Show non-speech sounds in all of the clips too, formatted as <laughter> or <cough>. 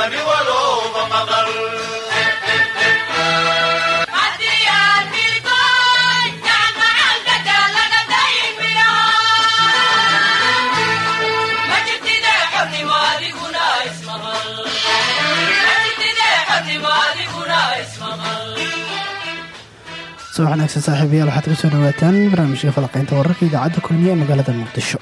mani subax wanaagsan saaxiibayaal waxaad ku soo dhawaataan barnaamijka falaqaynta wararka idaacadda kulmiye ee magaalada muqdisho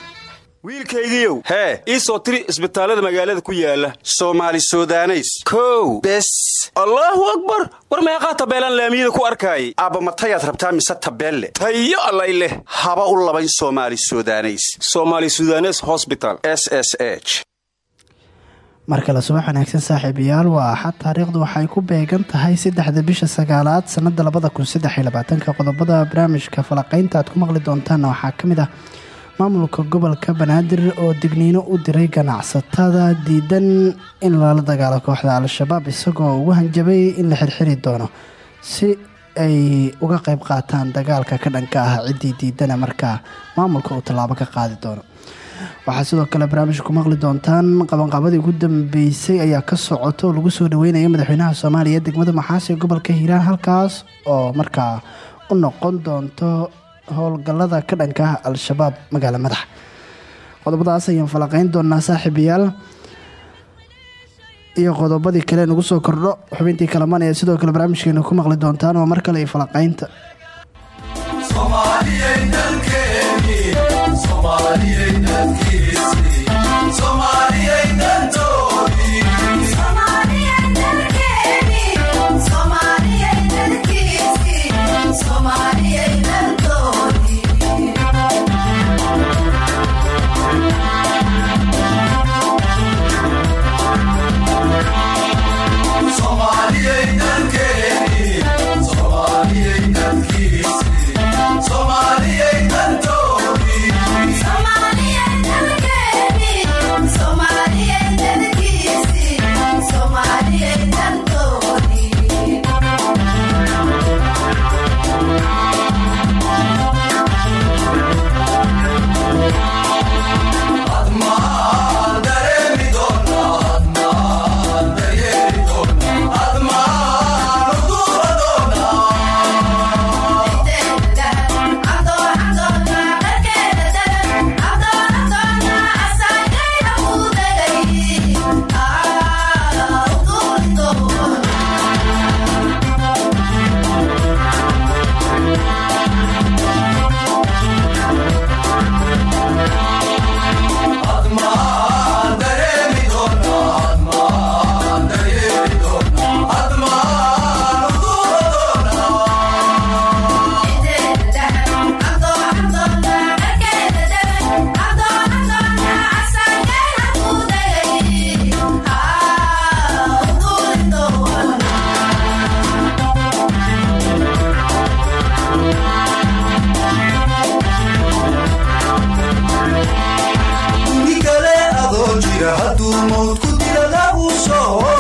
wiilkaygiiow hee ii soo tiri isbitaallada magaalada ku yaalla soomaali sudaneys. Kow. Bes. Allaahu akbar. War meeqaa tabeelaan laamiyada ku arkaayay aabba matayaad rabtaa mise tabeelle? Tayo allay leh. Haba u labayn soomaali sudaneys. Somaali sudanes hosbital s s h. Mar kale subax wanaagsan saaxiibayaal waa axad taariikhdu waxay ku beegan tahay saddexda bisha sagaalaad sanada labada kun qodobada barnaamijka falaqaynta aad ku maqli doontaanna waxaa ka mid ah maamulka gobolka banaadir oo digniino u diray ganacsatada diidan in lala dagaalo kooxda al-shabaab isagoo ugu hanjabay in la xirxiri doono si ay uga qeyb qaataan dagaalka ka dhanka ah ciddii diidana markaa maamulka uu tallaabo ka qaadi doono. Waxaa sidoo kale barnaamijka ku maqli doontaan qabanqaabadii ugu dambeysay ayaa ka socoto oo lagu soo dhaweynaya madaxweynaha soomaaliya degmada maxaasi gobolka hiiraan halkaas oo markaa u noqon doonto howlgallada ka dhanka ah al-shabaab magaala madax. Qodobadaas ayaan falanqeyn doonaa saaxiibayaal iyo qodobadii kale nagu soo kordho. Xubintii kalaman ee sidoo kale barnaamijkeena ku maqli doontaan waa mar kale iyo falanqeynta cachorro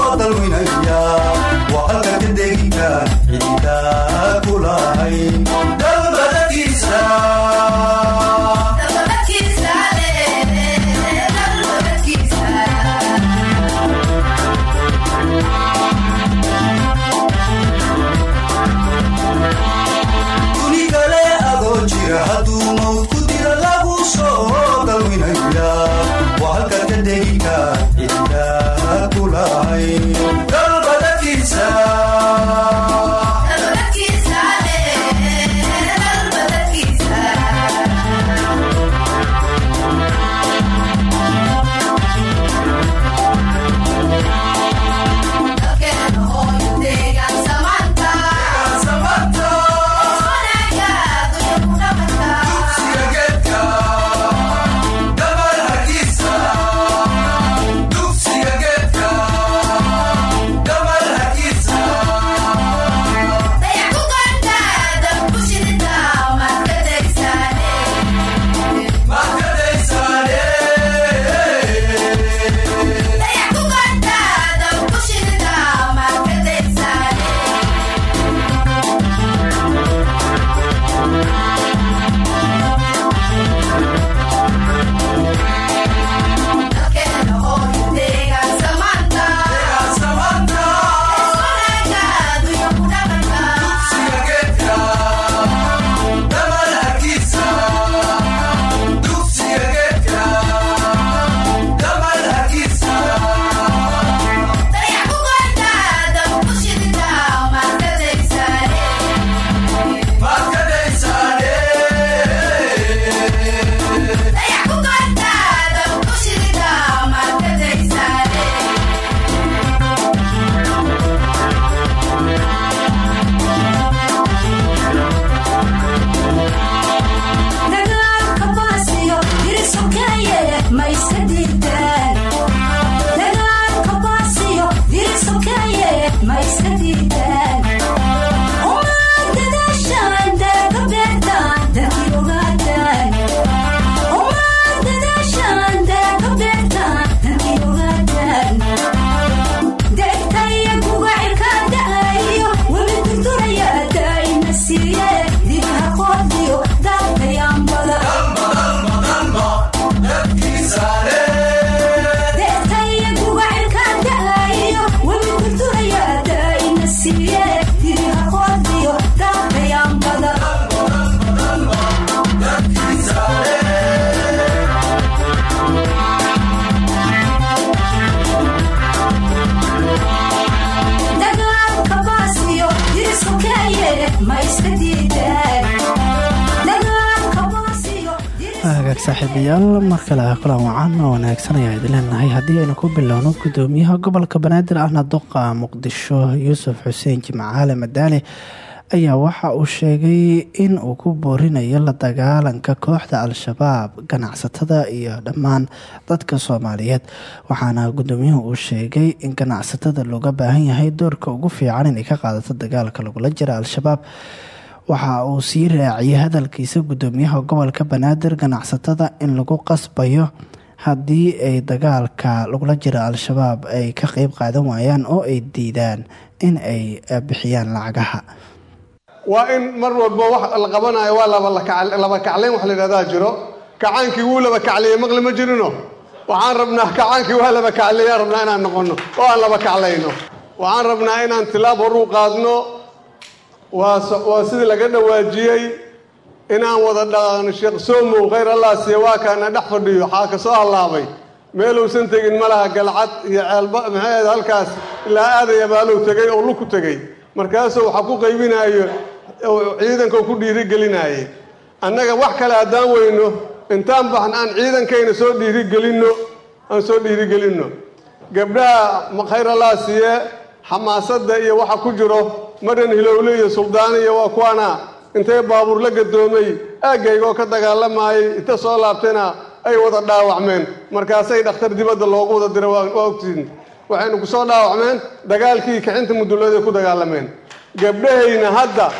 saaxiibayaal mar kale kulan wacan oo wanaagsan ayaa idin leenahay. Haddii aynu ku bilowno gudoomiyaha gobolka banaadir ahna duqa muqdisho yuusuf xuseen jimcaale madaale ayaa waxa uu sheegay in uu ku boorinayo la dagaalanka kooxda al-shabaab ganacsatada iyo dhammaan dadka soomaaliyeed. Waxaana gudoomiyuhu uu sheegay in ganacsatada looga baahan yahay doorka ugu fiican inay ka qaadato dagaalka lagula jira al-shabaab waxa uu sii raaciyay hadalkiisa gudoomiyaha gobolka banaadir ganacsatada in lagu qasbayo haddii ay dagaalka lagula jira al-shabaab ay ka qeyb qaadan waayaan oo ay diidaan in ay bixiyaan lacagaha. Waa in mar walba wax la qabanayo waa laba kaclayn wax la yidhahdaa jiro. Kacaankii wuu laba kacleeyey maqli ma jirino? Waxaan rabnaa kacaankii waa laba kacleeyaan rabnaa inaan noqono oo aan laba kaclayno waxaan rabnaa inaan tilaab horuu qaadno waa sidii laga dhawaajiyey inaan wada dhaqaaqno sheekh soomow khayr allah siiye waa kaana dhex fadhiyo. Xaa ka soo hallaabay meeluusan tegin ma laha galcad iyo ceelba maxay halkaas ilaa aadaya baalow tegay oo luku tegey markaasuu waxa ku qaybinaayo ciidanka ku dhiirigelinaaye. Annaga wax kale haddaan weyno intaan baxna aan ciidankayna soo dhiirigelinno aan soo dhiirigelinno. Gabdhaha khayr allah siiye xamaasadda iyo waxa ku jiro maran hilowle iyo suldaana iyo waa kuwaana intay baabuur la gadoomay aaggaygoo ka dagaalamaayay inta soo laabtayna ay wada dhaawacmeen. Markaasay dhakhtar dibadda loogu wada dira waa ogtiin. Waxaynu ku soo dhaawacmeen dagaalkii kicinta mudulladay ku dagaalameen. Gabdhahayna hadda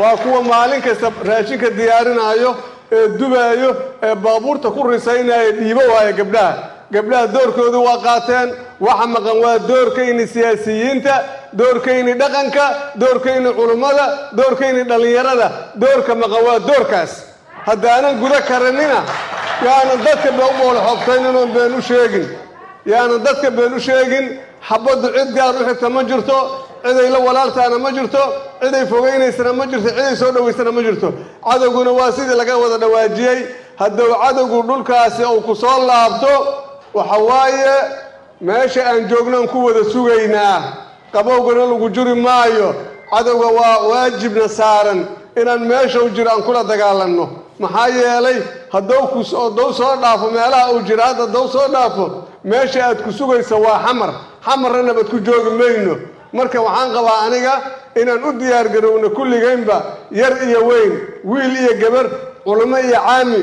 waa kuwa maalin kasta raashinka diyaarinaayo ee dubaayo ee baabuurta ku risaynaayo dhiibo waayo gabdhaha gabdhaha doorkoodu waa qaateen waxa maqan waa doorkayni siyaasiyiinta doorkayni dhaqanka doorkayni culummada doorkayni dhallinyarada. Doorka maqan waa doorkaas. Haddaanan guda karanina yaanan dadka be u boolxoobtaynin been u sheegin. Yaanan dadka been u sheegin xabaddu cid gaar u xigta ma jirto ciday la walaaltaana ma jirto ciday fogaynaysana ma jirto ciday soo dhowaysana ma jirto. Cadowguna waa sidii laga wada dhawaajiyey. Hadduu cadowgu dhulkaasi uu ku soo laabto waxa waaye meesha aan joognoon ku wada sugaynaa qabowgana lagu juri maayo. Cadowga waa waajibna saaran inaan meesha u jiro aan kula dagaalanno. Maxaa yeelay hadduu kuhadduu soo dhaafo meelaha uu jiro hadda hadduu soo dhaafo meesha aad ku sugaysa waa xamar. Xamarna nabad ku joogi mayno. Marka waxaan qabaa aniga inaan u diyaargarowno kulligaynba yar iyo weyn wiil iyo gabar culamo iyo caami.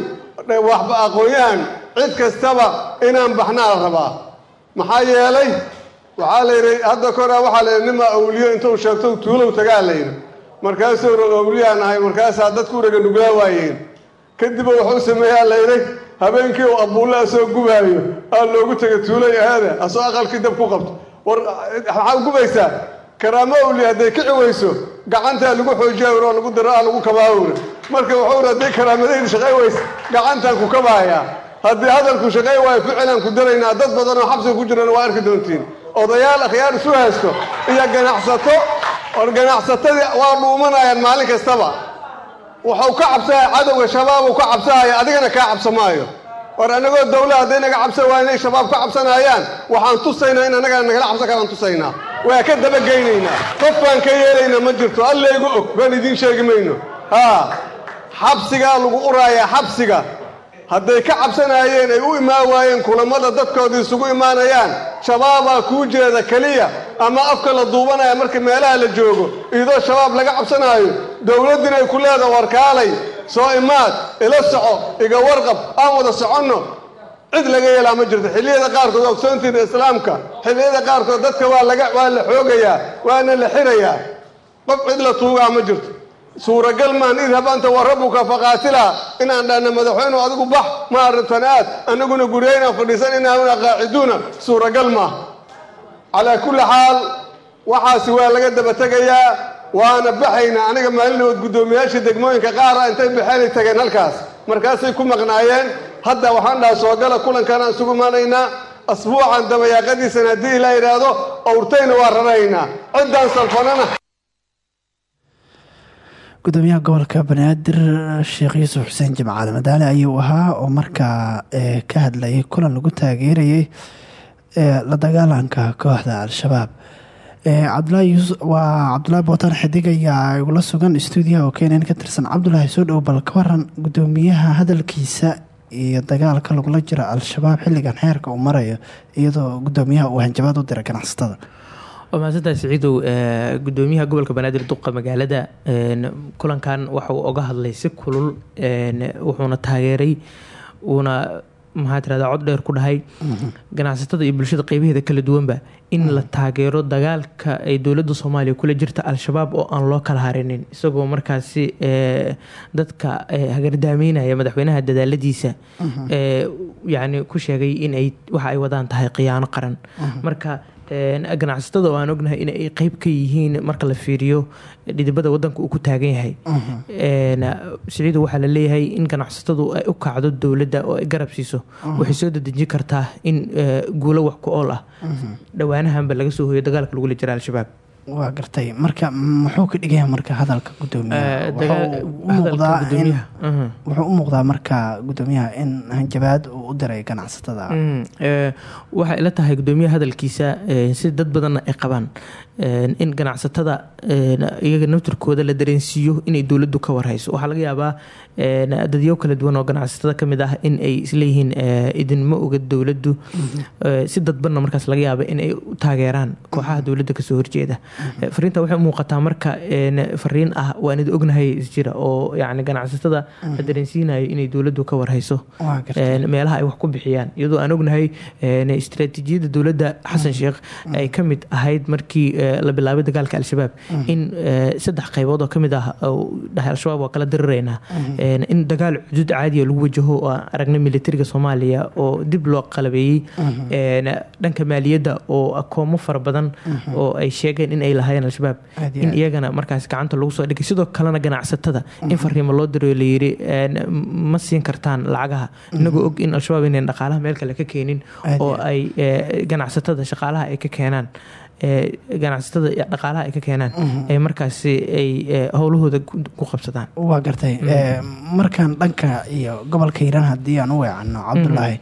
Waxba aqoon-yahan cid kastaba inaan baxnaa la rabaa. Maxaa yeelay waxaa la yidhi hadda koraa waxaa la yidhi nimaa awliyo intuu sheegto tuulow tagaa la yidhi. Markaasuu rog awliyaan ahay markaasaa dadku raga nuglaa waayeen. Kadibba wuxuu sameeyaa la yidhi habeenkii uu abuulle asoo gubaayo aa loogu tegay tuulay ahaada asoo aqalkii dab ku qabto. War maxaa gubaysaa? Karaamo awliya hadday kici weyso gacantaa lagu xoojiya oo lagu daro ah lagu kabaawra marka wuxuu ri hadday karaamadaydu shaqay weysa gacantaan ku kabaayaa haddii hadalku shaqay waayo ficilaan ku daraynaa dad badan oo xabsiga ku jirana waa arki doontiin. Odayaal akhyaar isu haysto iyo ganacsato or ganacsatadii waa dhuumanayaan maalin kastaba. Wuxuu ka cabsahaya cadowga shabaabuu ka cabsahaya adigana kaa cabsamaayo war annagoo dawla hadday naga cabsan waa inay shabaab ka cabsanayaan. Waxaan tusaynaa in annagana nagala cabsan karaan tusaynaa. Waa ka dabageynaynaa qof baan ka yeelaynaa ma jirto. Allaygu og baan idiin sheegi mayno. Haa xabsigaa lagu uraayaa xabsiga hadday ka cabsanaayeen ay u imaan waayeen kulammada dadkoodii isugu imaanayaan shabaabaa kuu jeeda keliya ama afka la duubanaya marka meelaha la joogo iyadoo shabaab laga cabsanaayo dowladdina ay ku leeda warkaalay soo imaad ila soco iga warqab aan wada soconno. Cid laga yeelaa ma jirto. Xilliyada qaarkood ogsoontiina islaamka xilliyada qaarkood dadka waa laga waa la xoogayaa waana la xirayaa. Qof cid la tuugaa ma jirto suuragal maan idhab anta wa rabbuka faqaatilaa inaan dhahna madaxweynu adigu bax ma arrintan aad. Annaguna guryaynaan fadhiisan inaanuna qaaciduuna suuragal maaha calaa kulli xaal waxaasi waa laga daba tegayaa waana baxaynaa aniga maalinood guddoomiyaasha degmooyinka qaara intay baxeenay tageen halkaas. Markaasay ku maqnaayeen hadda waxaan dhaha soogala kulankanaan isugu imaanaynaa asbuucan dabayaaqadiisana haddii ilaa yidhaahdo owrtayna waa raraynaa ciddaan salfanana gudoomiyaha gobolka banaadir sheekh yuusuf xuseen jimcaale madaale ayuu ahaa oo markaa ka hadlayay kulan lagu taageerayay la dagaalanka kooxda al-shabaab. Waa cabdulaahi bootaan xidig ayaa igula sugan stuudiyaha oo keenan ka tirsan. Cabdulaahi soo dhow bal ka waran gudoomiyaha hadalkiisa iyo dagaalka lagula jiro al-shabaab xilligan xeerka uu marayo iyadoo gudoomiyaha uu hanjabaad u diray ganacsatada waa mahadsantahay siciidow gudoomiyaha gobolka banaadir duqa magaalada? Kulankan waxauu oga hadlay si kulul wuxuuna taageeray uuna maxaa tirahdaa cod dheer ku dhahay. Ganacsatada iyo bulshada qeybaheeda kala duwanba in la taageero dagaalka ay dowladda soomaaliya kula jirta al-shabaab oo aan loo kala harinin. Isagoo markaasi dadka hagardaameynaya madaxweynaha dadaaladiisa yacni ku sheegay in ay waxa ay wadaan tahay khiyaano qaran. Marka ganacsatada aan ognahay in ay qeyb ka yihiin marka la fiiriyo dhidibada wadanka uu ku taagan yahay. Siciidu waxaa la leeyahay in ganacsatadu ay u kacdo dowladda oo ay garab siiso. Waxay soo dadejin kartaa in guulo wax ku ool ah. Dhowaanahanba laga soo hooyo dagaalka lagula jira al-shabaab waa gartay. Marka muxuu ka dhigaya marka hadalka gudoomiyaha wuxuu u muuqdaa marka gudoomiyaha in hanjabaad uu u diray ganacsatada. Waxay ila tahay gudoomiyaha hadalkiisa si dad badanna ay qabaan in ganacsatada iyaga naftirkooda la dareensiiyo inay dowladdu ka warhayso. Waxaa laga yaabaa dadyo kala duwan oo ganacsatada ka mid ah in ay isleeyihiin idinma oga dowladdu. Si dadbanna markaas laga yaaba in ay taageeraan kooxaha dowladda ka soo horjeeda fariinta waxay u muuqataa marka fariin ah waan idi ognahay isjira oo yani ganacsatada la dareensiinayo inay dowladdu ka warhayso. Meelaha ay wax ku bixiyaan. Iyadoo aan ognahay istaraatiijiyadda dowladda xasan sheekh ay ka mid ahayd markii la bilaabay dagaalka al-shabaab. In saddex qaybood oo ka mid ah dhahay al-shabaab waa kala diriraynaa in dagaal cudud caadiya lagu wajaho oo aan aragnay militariga soomaaliya oo dib loo qalabeeyey. Dhanka maaliyadda oo akoomo fara badan oo ay sheegeen in ay lahaayeen al-shabaab. In iyagana markaas gacanta lagu soo dhigay sidoo kalena ganacsatada. In fariimo loo dirayo layiri ma siin kartaan lacagaha. Inagoo og in al-shabaab inayn dhaqaalaha meel kale ka keenin oo ay ganacsatada shaqaalaha ay ka keenaan. Ganacsatada dhaqaalaha ay ka keenaan. Ee markaasi ay howlahooda ku qabsadaan. Waa gartay. Markaan dhanka iyo gobolka hiiraan haddii aan u weecano cabdulaahi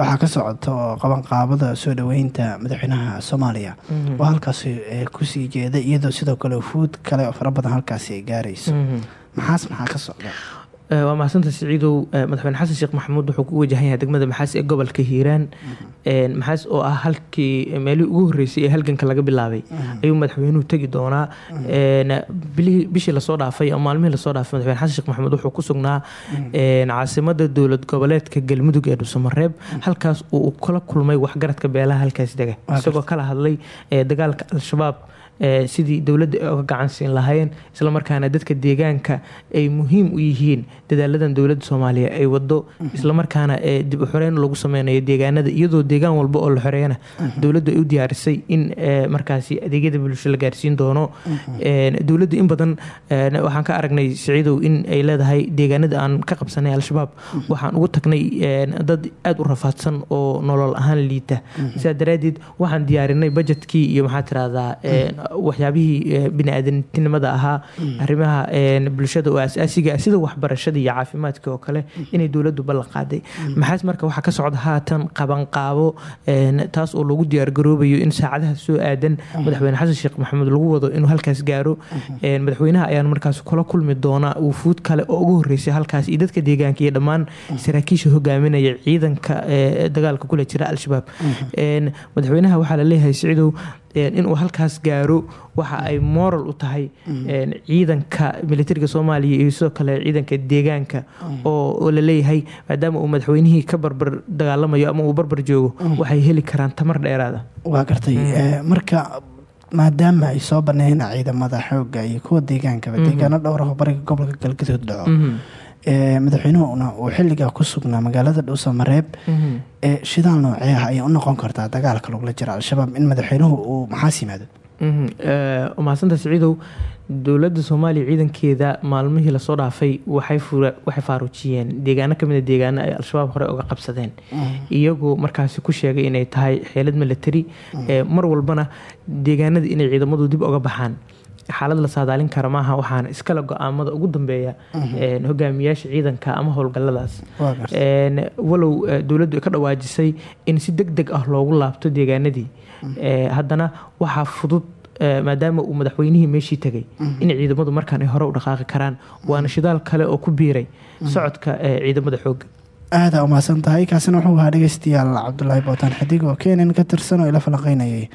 waxaa ka socota oo qabanqaabada soo dhoweynta madaxweynaha soomaaliya. Oo halkaasi ku sii jeeda iyadoo sidoo kale fuud kale oo fara badan halkaasi ay gaarayso. Maxaas maxaa ka socda waa mahadsantaha siciidow madaxweyne xasan sheekh maxamuud wuxuu ku wajahan yahay degmada maxaas ee gobolka hiiraan. Maxaas oo ah halkii meelihii ugu horreysay ee halganka laga bilaabay. Ayuu madaxweynuhu tegi doonaa. Bishii la soo dhaafay ama maalmihii la soo dhaafay madaxweyne xasan sheekh maxamuud wuxuu ku sugnaa caasimada dowlad goboleedka galmudug ee dhuusamareeb halkaas uu kala kulmay waxgaradka beelaha halkaas dega. Isagoo kala hadlay dagaalka al-shabaab sidii dowladda oga gacan siin lahaayeen islamarkaana dadka deegaanka ay muhiim u yihiin dadaaladan dowladda soomaaliya ay wado islamarkaana dib u xoreyn lagu sameynayo deegaanada iyadoo deegaan walba oo la xoreeyana. Dowladdu ay u diyaarisay in markaasi adeegyada bulsho la gaarsiin doono. Dowladda in badan waxaan ka aragnay siciidow in ay leedahay deegaanada aan ka qabsanay al-shabaab. Waxaan ugu tagnay dad aada u rafaadsan oo nolol ahaan liita. Sidaa daraadeed waxaan diyaarinay bajetkii iyo maxaa tirahdaa waxyaabihii bini-aadantinimada ahaa arrimaha bulshada oo asaasiga sida waxbarashada iyo caafimaadka oo kale inay dowladdu ballan qaaday. Maxaas marka waxaa ka socda haatan qabanqaabo taas oo lagu diyaargaroobayo in saacadaha soo aadan madaxweyne xasan sheekh maxamuud lagu wado inuu halkaas gaaro. Madaxweynaha ayaan markaas kula kulmi doona wufuud kale oo ugu horeysay halkaas iyo dadka deegaanka iyo dhammaan saraakiisha hogaaminaya ciidanka dagaalka kula jira al-shabaab. Madaxweynaha waxaa la leeyahay sicidow inuu halkaas gaaro waxa ay moral u tahay ciidanka militariga soomaaliya iyo sidoo kale ciidanka deegaanka oo la leeyahay maadaama uu madaxweynihii ka barbar dagaalamayo ama uu barbar joogo waxay heli karaan tamar dheeraada. Waa gartay marka maadaama ay soo baneeyeen ciidamada xooga iyo kuwa deegaankaba deegaano dhowraho bariga gobolka galgaduud dhaco madaxweynuhuna uu xiligaa ku sugnaa magaalada dhuusamareeb shidaal noocee ah ayay u noqon kartaa dagaalka lagula jira al-shabaab in madaxweynuhu uu maxaas yimaado mahadsanta siciidow dowladda soomaaliya ciidankeeda maalmihii la soo dhaafay waxay faaruujiyeen deegaano kamida deegaano ay al-shabaab hore uga qabsadeen. Iyagoo markaasi ku sheegay inay tahay xeelad militari mar walbana deegaanada inay ciidamadu dib uga baxaan xaalad la saadaalin kara maaha waxaana iskale go'aamada ugu dambeeya hogaamiyaasha ciidanka ama howlgaladaas. Walow dowladdu ay ka dhawaajisay in si deg deg ah loogu laabto deegaanadii. Haddana waxaa fudud maadaama uu madaxweynihii meeshii tegay in ciidamadu markaan ay hore u dhaqaaqi karaan. Waana shidaal kale oo ku biiray socodka ciidamada xooga aada umahadsan tahay kaasina wuxuu ahaa dhegeystayaal cabdulaahi bootaan xidig oo ka tirsan oo ila falanqeynayay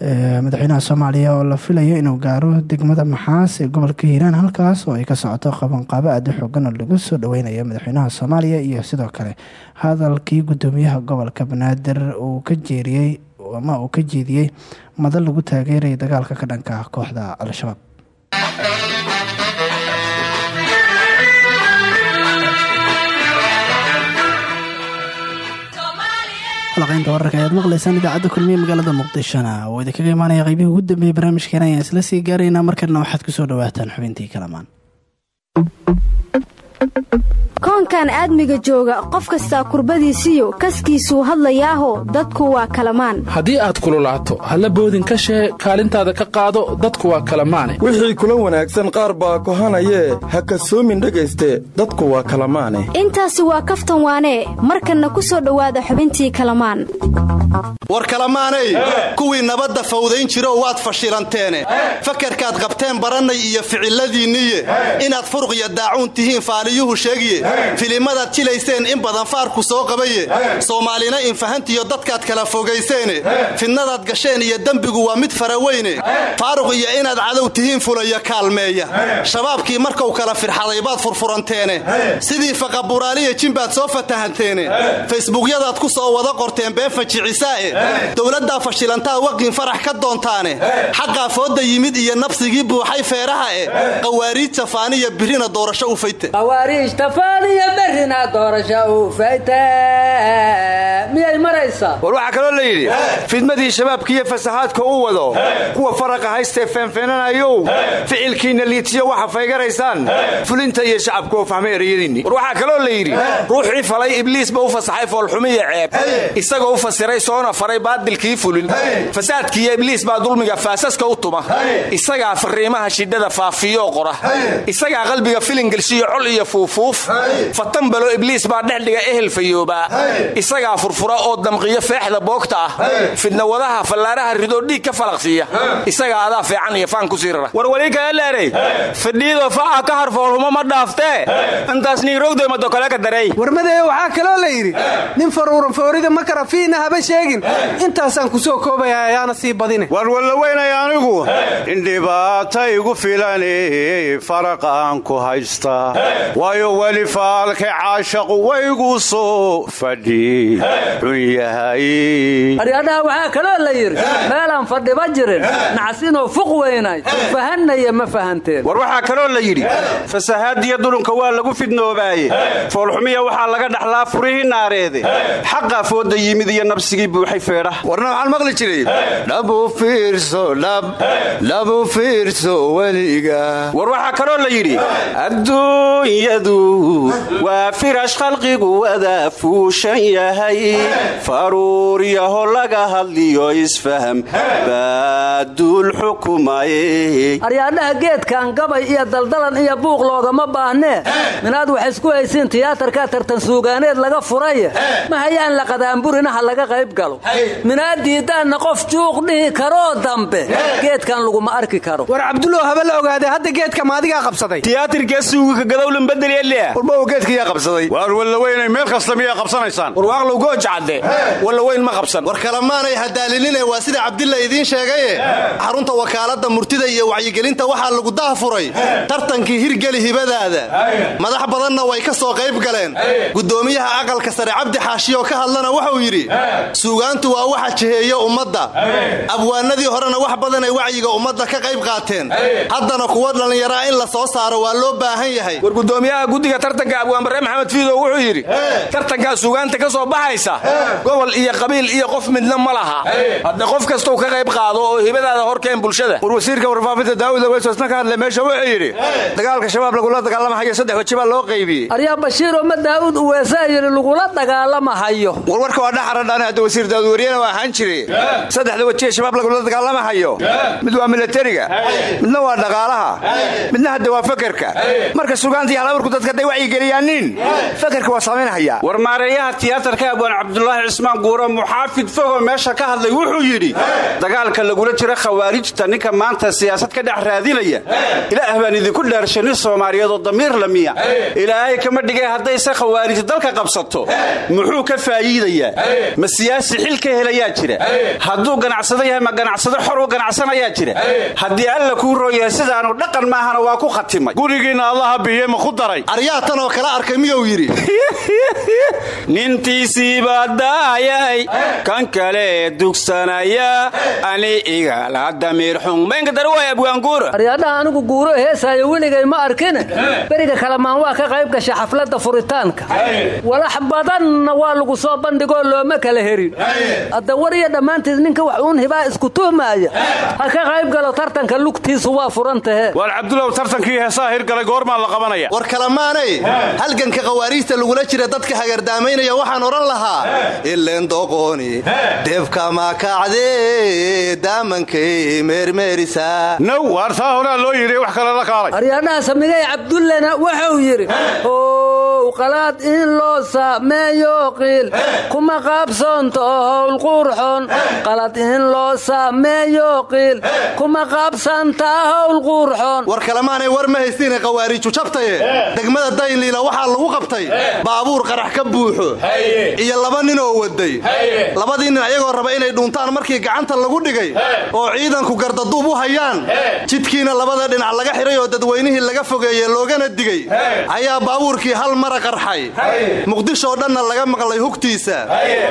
madaxweynaha soomaaliya oo la filayo inuu gaaro degmada maxaas ee gobolka hiiraan halkaas oo ay ka socoto qabanqaabo aada xoogan oo lagu soo dhaweynayo madaxweynaha soomaaliya iyo sidoo kale hadalkii gudoomiyaha gobolka banaadir uu ka jeeriyey ama uu ka jeediyey madal lagu taageeraya dagaalka ka dhanka kooxda al-shabaab falaqeynta wararka ayaad maqleysaan idaacadda kulmiye magaalada muqdishona. Oo idinkaga imaanaya qeybihii ugu dambeeyay barnaamijkeena ayaan isla sii gaaraynaa markana waxaad ku soo dhawaataan xubintii kalamaan koonkan aadmiga jooga qof kastaa kurbadiisiyo kaskiisuu hadlayaaho dadku waa kalamaan. Haddii aad kululaato halla boodin ka shee kaalintaada ka qaado dadku waa kalamaane. Wixii kula wanaagsan qaar baa kohanayee ha kasoomin dhegayste dadku waa kalamaane. Intaasi waa kaftan waanee markanna ku soo dhowaada xubintii kalamaan. War kalamaanay kuwii nabadda fawdayn jirow waad fashilanteene fakarkaad qabteen barannay iyo ficiladiinniye inaad furuq iyo daacuun tihiin faaliyuhu sheegiye filimadaad jilayseen in badan faarku soo qabaye. Soomaalina infahantiyo dadkaad kala fogayseene fidnadaad gasheen iyo dembigu waa mid faraweyne. Faaruq iyo inaad cadow tihiin fulaya kaalmeeya. Shabaabkii markuu kala firxaday baad furfuranteene. Sidii faqaburaaliya jimbaad soo fatahanteene. Faysbuukyadaad ku soo wada qorteen been fajicisaa'e. Dowladdaa fashilantaa waqin farax ka doontaane. Xaqaa fooda yimid iyo nabsigii buuxay feeraha e qawaariij jafaaniya birina doorasho u fayte miyay maraysaa war waxaa kaloo la yidhi fidmadii shabaabkiiyo fasaxaadka u wado kuwa faraqa haystee feenfeenanayow ficilkiinna liitiyo waxa faygaraysaan fulinta iyo shacabku oo fahmay ereyadiinni war waxaa kaloo la yidhi ruuxii falay ibliisba u fasaxay foolxumiya ceeb. Isagoo u fasiray soona faray baadilkii fulin. Fasaadkiiyo ibliis baa dulmiga faasaska u tuma. Isagaa fariimaha shidhada faafiyoo qora. Isagaa qalbiga filingelshiyo col iyo fuufuuf. Fatambalo ibliis baa dhexdhiga ehel fayoobaa isagaa furfura oo damqiyo feexda boogta ah fidnawadaha fallaaraha ridoo dhiig ka falaqsiiya. Isagaa adaa fiican iyo faan ku sii rara. Warwali kaeleeray fidhiidoo faca ka harfoolhumo ma dhaaftee intaas niirowdemado kale ka daray. Warmadeeye waxaa kaloo la yidhi nin faruuran foorida ma kara fiina haba sheegin. Intaasaan ku soo koobaya ayaana sii badine. War wallaweynay anigu in dhibaata igu filani faraqaan ku haystaa waayo weli faalka caashaqu waygu soo fadhi xun yahay aryadhaha waxaa kaloo la yidhi meelaan fadhiba jirin nacasinoo fuq weynay fahanaya ma fahanteen. War waxaa kaloo la yidhi fasahaadiyo dulunka waa lagu fidnoobaaye. Foolxumiya waxaa laga dhaxlaa furihii naareede. Xaqaa fooda yimid iyo nabsigii buuxay feedhaha warna waxaan maqli jiray dhabu fiirso dhab dhabu fiirso weliga. War waxaa kaloo la yidhi adduunyadu waa firash khalqigu wada fuushan yahay faruur yaho laga hadliyo isfaham. Baaduul xukumaye aryaadhaha geedkan gabay iyo daldalan iyo buuq loogama baahnee minaad wax isku haysiin tiyaatarkaa tartan suugaaneed laga furaye ma hayaan la qadaanburinaha laga qayb galo. Minaad diiddaanna qof juuq dhihi karoo dambe. Geedkan laguma arki karo. War cabdulow haba la ogaadee hadda geedka maadigaa qabsaday? Warbaw geedkayaa qabsaday? Waar wallaweynay meel kasta miyaa qabsanaysaan? Warwaaqlow gooja cadde wallaweyn ma qabsan. War kalamaanay hadaalinine waa sida cabdilla idiin sheegaye xarunta wakaaladda murtida iyo wacyigelinta waxaa lagu dahafuray tartankii hirgeli hibadaada. Madax badanna way ka soo qayb galeen. Gudoomiyaha aqalka sare cabdi xaashiyoo ka hadlana wuxuu yidhi suugaantu waa waxa jiheeya ummadda. Abwaanadii horena wax badanay wacyiga ummadda ka qayb qaateen. Haddana kuwa dhallinyaraa in la soo saaro waa loo baahan yahay. War gudoomiyaha guddiga tartanka abwaanbarre maxamed fiidow wuxuu yidhi tartankaa suugaanta ka soo baxaysa gobol iyo qabiil iyo qof midna ma laha. Hadda qof kastou ka qayb qaado oo hibadaada horkeen bulshada. War wasiirka warfaafinta daawuda weysosna ka hadle meesha wuxuu yidhi dagaalka shabaab lagula dagaalamahayo saddex weji baa loo qaybiyey. Aryaa bashiiroo ma daa'uud uweesaa yidhi lagula dagaalamahayo warwarka waa dhaxaradhaane hadda wasiir daawudwaryana waa ahaan jire saddexda weji ee shabaab lagula dagaalamahayo mid waa milatariga midna waa dhaqaalaha midna hadda waa fakerka marka sugaanta iyo halaburku dadka hadday wacyigeliyaanin fakerka waa samaynhayaa war maareeyaha tiyaatarka abwaan cabdulaahi cismaan guuro muxaafid fogo meesha ka hadlay wuxuu yidhi dagaalka lagula jira khawaarijta ninka maanta siyaasad ka dhex raadinaya. Ilaah baan idinku soomaaliyeed oo damiir lamiya ilaahay kama dhigay haddayse khawaarij dalka qabsato. Muxuu ka faa'iidayaa? Ma siyaasi xil ka helayaa jira? Hadduu ganacsado yahay ma ganacsado xor u ganacsanayaa jira? Haddii alla kuu rooyahay sidaanu dhaqan maahana waa ku khatimay. Gurigiinna allaha biye ma ku daray. Aryaa tan oo kala arkay miyuu yidhi <laughs> daayay kan kale dugsanaya ani igala damiir xunmaynkadarwaay abwaanguura aryaadhaha anigu guuro heesaayo weligay ma arkine beriga kalamaan waa ka qayb gasha xafladda furitaanka. Walax badanna waa lagu soo bandhigoo looma kala herin. Hadda war iyo dhammaantiis ninka wax uun hibaa isku tuhmaaya ha ka qayb galo tartanka lugtiisu waa furan tahe. Waar cabdulow tartankii heesaha hirgalay goormaa la qabanaya. War kalamaanay halganka khawaariijta lagula jira dadka hagardaamaynaya waxaan odhan lahaa ileen doqooni deebka makacdee daamankay meermeerisaa now waar taa horaa loo yidhi wax kale la kaalay. Aryaadhaha samigay cabdullena wuxuu yidhi ow qalaad in loo saameeyo qiil. Kuma qaabsoonto howl qurxon qalad in loo saameeyo qiil. Kuma qaabsantaa howl qurxon war kalemaanay war ma haystiine khawaariiju jabtaye. Degmada daynliila waxaa lagu qabtay. Baabuur qarax ka buuxo. Iyo laba nin oo waday. Labadii nin ayagoo raba inay dhuuntaan markii gacanta lagu dhigay oo ciidanku gardaduub u hayaan jidkiina labada dhinac laga xidhay oo dadweynihii laga fogeeye loogana digay ayaa baabuurkii hal mara qarxay. Muqdishoo dhanna laga maqlay hugtiisa.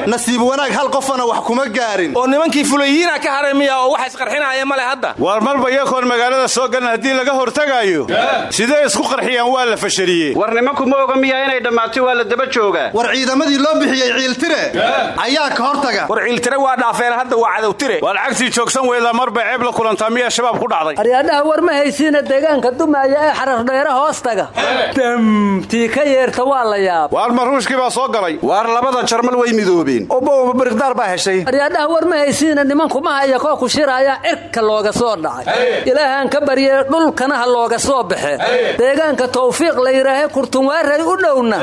Nasiib wanaag hal qofana wax kuma gaarin. Oo nimankii fulayiina ka haray miya oo wax isqarxinaya male hadda? Waar marba yakoon magaalada soo galan haddii laga hortagaayo. Sidee isku qarxiyaan waa la fashaliyey war nimanku ma oga miyaa inay dhammaatay waa la daba joogaa. War ciidamadii loo bixiyey ciiltire ayaa ka hortaga war ciiltire waa dhaafeen hadda waa cadowtire waa lacagtii joogsan weydaa marba ceeb la kulantaa miyaa shabaab ku dhacday? Aryaadhaha war ma haysiina deegaanka dumaaya ee xarardheere hoostaga damtii ka yeerta waa la yaab. Waar maruushkii baa soo galay? Waar labada jarmal way midoobeen. Obowma biriqdaar baa heshay. Aryaadhaha war ma haysiina nimankumaha iyo koo ku shiraaya cirka looga soo dhacay. Ilaahaan ka baryee dhulkana ha looga soo baxee deegaanka tawfiiq la yidhaahe kurtunwaaray u dhowna.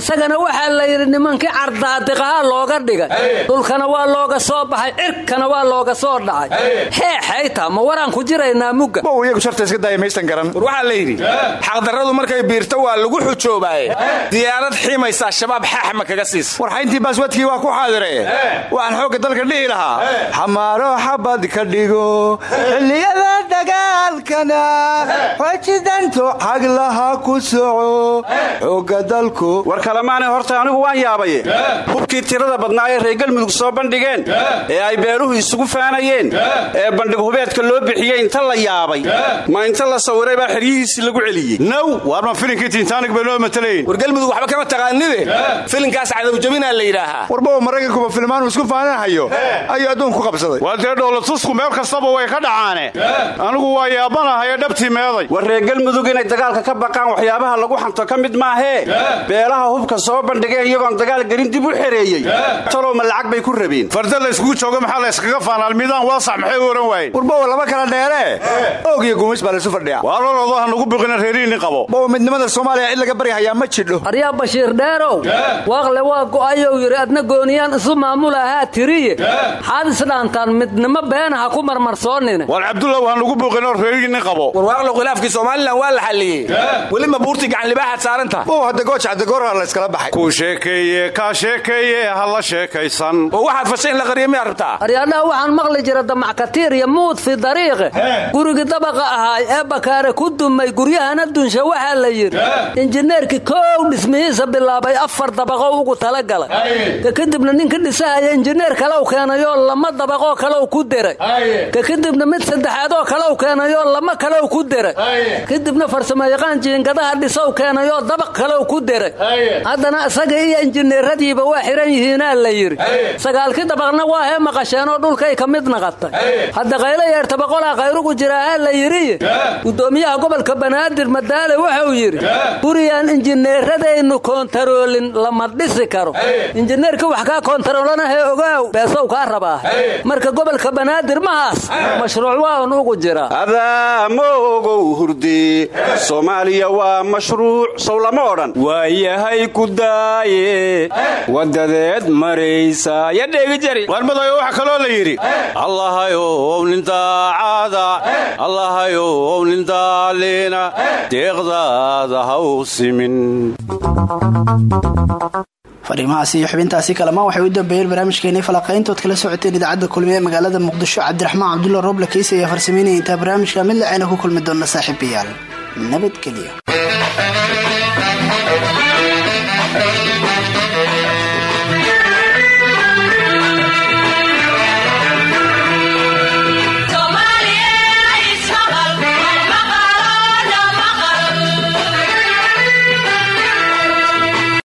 Isagana waxaa la yidhi nimankii cardaadiqaha looga dhigay. Dhulkana waa looga soo baxay cirkana waa looga soo dhacay. Heexayta ma waraan ku jiraynaa mugga? Bow iyagu sharta iska daaya maysan garan war waxaa la yidhi xaqdarradu markay biirto waa lagu xujoobaaye diyaarad xiimaysaa shabaab xaaxma kaga siisa war xayntii baaswadkii waa ku xaadire waxaan xoogga dalka dhihi lahaa. Xamaaro xabad ka dhigo xilliyada dagaalkana. Xojidanto xaglaha ku soco. Xoogga dalku. War kalemaanay horta anigu waan yaabaye hubkii tirada badnaa ee reer galmudug soo bandhigeen. Ee ay beeluhu isugu faanayeen. Ee bandhig hubeedka loo bixiyey inta la yaabay. Ma inta la sawiray baa xeryihiisii lagu celiyey. Now waar ma filinkii tintanig bay noo matalayn. War galmudug waxba kama taqaanide filinkaas cadowjabinaa la yidhaahaa. Warbow maraykankuba filmaanu isku faanahayo? Ayuu adduunku qabsaday. Waa dee dhowlatusku meel kastaba way ka dhacaane. Anigu waa yaabanahaye dhabtii meeday. War reer galmudug inay dagaalka ka baqaan waxyaabaha lagu xanto ka mid maahee? Beelaha hubka soo bandhigeen iyagoon dagaal gelin dib u xereeyey talow ma lacag bay ku rabeen farda la yskugu jooga maxaa la yskaga faanaal midaan waasax maxay u ohan waayeen warbow laba kala dheere. Oog iyo gumis baa laysu fadhiya waa loloodo ha nugu biqina reerihiinni qabo. Bow midnimada soomaaliya cid laga bari hayaa ma jidho. Aryaa bashiir dheerow waaqle waa go'ayou yidhi adna gooniyaan isu maamulahaa tiriye. Xaad isdhaantaan midnimo beena ha ku marmarsoonine war cabdullaw ha nugu biqinoo reerihiinni qabo. Warwaaqlo khilaafkii somalilan waa la xalliyey. Weli ma buurtii gacanlibaaxaad saaranta? Bow hadda goojacdagoorha la yskala baxay. Sheekeeye kaa sheekeeye ha la sheekaysan. Oo waxaad fashay in la qariya miyaa rabtaa? Aryaadhaha waxaan maqli jira damac katiir iyo muud fi dariiqe gurigii dabaqa ahaay ee bakaare ku dumay guryahana dunsha waxaa la yidhi injineerkii kow dhismihiisa bilaabay afar dabaqo ugu talagalay. Ka kadibna ninka dhisahaya injineer kalew keenayoo lama dabaqoo kalew ku deray ka kadibna mid saddexaadoo kalew keenayoo lama kalew ku deray kadibna farsamayaqaan jiingadaha dhisow keenayoo dabaq kalew ku deray haddana isaga iyo injineeradiiba waa xihan yihiinaa la yidhi sagaalkii dabaqna waa hee maqasheenoo dhulkay ka mid naqatay. Hadda qaylo yeerta boqolaa khayrugu jiraahaa la yidhi gudoomiyaha gobolka banaadir madaale wuxuu yidhi guriyaan injineeradaynu koontaroolin lama dhisi karo. Injineerka wax kaa koontaroolanahe ogaaw beesow kaa rabaa. Marka gobolka banaadir mahaas mashruuc waa oon ugu jira. Adaa ma ogow hurdee soomaaliya waa mashruuc sow lama odhan. Waayahay ku daaye wadadeed maraysa ya dheegi jari. Warmadayo waxaa kaloo la yidhi. Allahayow nin daacada allahayow nin daaliina deeqdaada haw simin. Fariimahaasi iyo xubintaasi kalema waxay u dambeeyeen barnaamijkeenii falaqayntood kala socoteen idaacadda kulmiye ee magaalada muqdisho cabdiraxmaan cabdulla roble kiisa ayaa farsameynaya intaa barnaamijka mid lacayna ku kulmi doona saaxiibayaal nabadgelyo